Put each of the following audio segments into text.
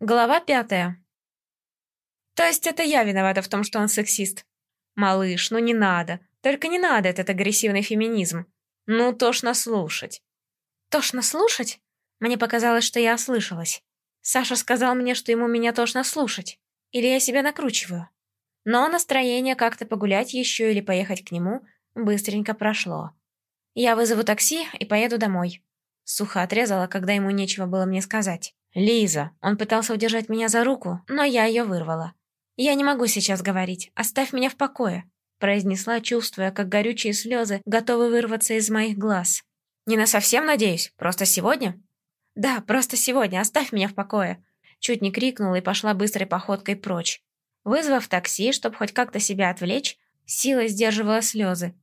Глава пятая. То есть это я виновата в том, что он сексист? Малыш, ну не надо. Только не надо этот агрессивный феминизм. Ну, тошно слушать. Тошно слушать? Мне показалось, что я ослышалась. Саша сказал мне, что ему меня тошно слушать. Или я себя накручиваю. Но настроение как-то погулять еще или поехать к нему быстренько прошло. Я вызову такси и поеду домой. Сухо отрезала, когда ему нечего было мне сказать. «Лиза!» Он пытался удержать меня за руку, но я ее вырвала. «Я не могу сейчас говорить. Оставь меня в покое», произнесла, чувствуя, как горючие слезы готовы вырваться из моих глаз. «Не на совсем, надеюсь? Просто сегодня?» «Да, просто сегодня. Оставь меня в покое!» Чуть не крикнула и пошла быстрой походкой прочь. Вызвав такси, чтобы хоть как-то себя отвлечь, силой сдерживала слезы.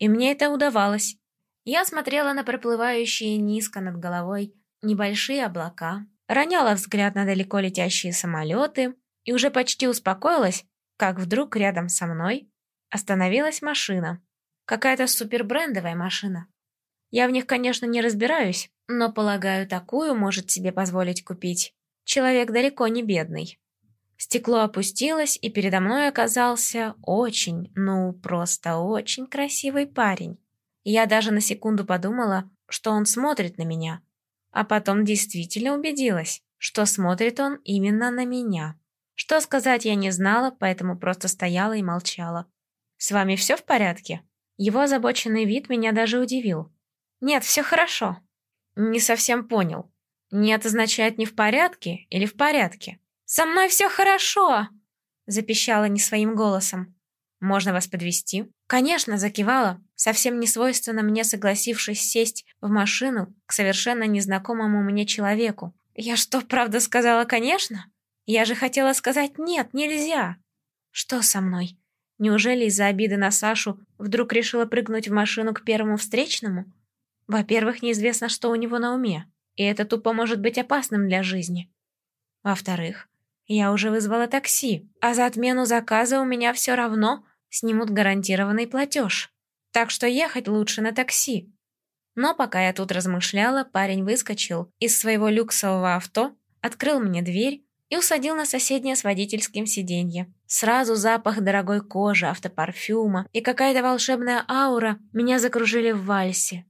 И мне это удавалось. Я смотрела на проплывающие низко над головой небольшие облака, роняла взгляд на далеко летящие самолеты и уже почти успокоилась, как вдруг рядом со мной остановилась машина. Какая-то супербрендовая машина. Я в них, конечно, не разбираюсь, но, полагаю, такую может себе позволить купить. Человек далеко не бедный. Стекло опустилось, и передо мной оказался очень, ну, просто очень красивый парень. Я даже на секунду подумала, что он смотрит на меня, а потом действительно убедилась, что смотрит он именно на меня. Что сказать я не знала, поэтому просто стояла и молчала. «С вами все в порядке?» Его озабоченный вид меня даже удивил. «Нет, все хорошо». «Не совсем понял. Нет означает не в порядке или в порядке?» «Со мной все хорошо!» запищала не своим голосом. «Можно вас подвести? «Конечно», — закивала, совсем не свойственно мне согласившись сесть в машину к совершенно незнакомому мне человеку. «Я что, правда сказала «конечно»? Я же хотела сказать «нет, нельзя». Что со мной? Неужели из-за обиды на Сашу вдруг решила прыгнуть в машину к первому встречному? Во-первых, неизвестно, что у него на уме, и это тупо может быть опасным для жизни. Во-вторых, я уже вызвала такси, а за отмену заказа у меня все равно снимут гарантированный платеж. Так что ехать лучше на такси. Но пока я тут размышляла, парень выскочил из своего люксового авто, открыл мне дверь и усадил на соседнее с водительским сиденье. Сразу запах дорогой кожи, автопарфюма и какая-то волшебная аура меня закружили в вальсе.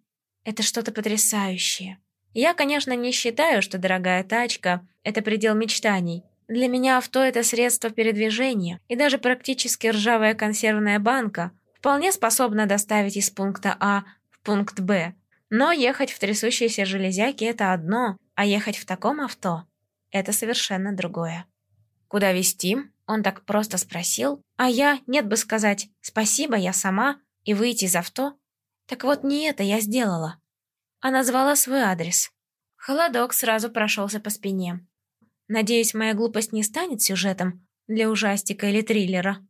Это что-то потрясающее. Я, конечно, не считаю, что дорогая тачка – это предел мечтаний, для меня авто – это средство передвижения, и даже практически ржавая консервная банка вполне способна доставить из пункта А в пункт Б. Но ехать в трясущейся железяке – это одно, а ехать в таком авто – это совершенно другое. «Куда везти?» – он так просто спросил, а я, нет бы сказать «спасибо, я сама» и выйти из авто. Так вот не это я сделала. А назвала свой адрес. Холодок сразу прошелся по спине. Надеюсь, моя глупость не станет сюжетом для ужастика или триллера.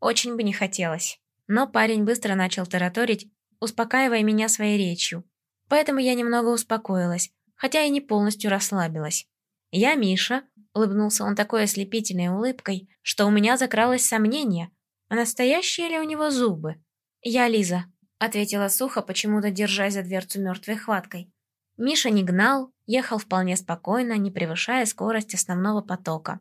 Очень бы не хотелось. Но парень быстро начал тараторить, успокаивая меня своей речью. Поэтому я немного успокоилась, хотя и не полностью расслабилась. «Я Миша», — улыбнулся он такой ослепительной улыбкой, что у меня закралось сомнение, настоящие ли у него зубы. «Я Лиза», — ответила сухо, почему-то держась за дверцу мертвой хваткой. Миша не гнал, ехал вполне спокойно, не превышая скорость основного потока.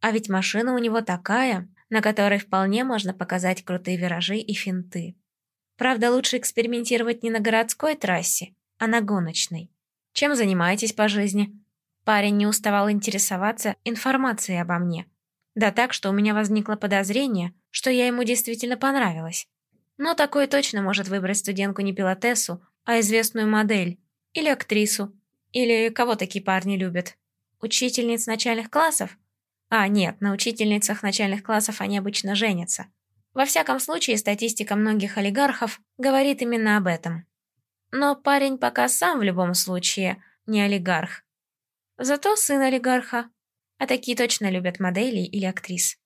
А ведь машина у него такая, на которой вполне можно показать крутые виражи и финты. Правда, лучше экспериментировать не на городской трассе, а на гоночной. Чем занимаетесь по жизни? Парень не уставал интересоваться информацией обо мне. Да так, что у меня возникло подозрение, что я ему действительно понравилась. Но такое точно может выбрать студентку не пилотессу, а известную модель или актрису, или кого такие парни любят? Учительниц начальных классов? А, нет, на учительницах начальных классов они обычно женятся. Во всяком случае, статистика многих олигархов говорит именно об этом. Но парень пока сам в любом случае не олигарх. Зато сын олигарха. А такие точно любят моделей или актрис.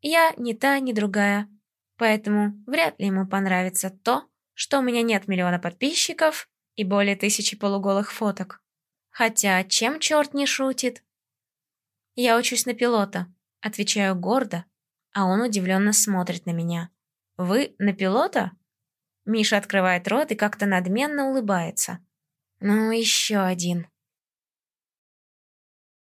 Я ни та, ни другая. Поэтому вряд ли ему понравится то, что у меня нет миллиона подписчиков и более тысячи полуголых фоток. Хотя, чем черт не шутит? Я учусь на пилота, отвечаю гордо, а он удивленно смотрит на меня. Вы на пилота? Миша открывает рот и как-то надменно улыбается. Ну, еще один.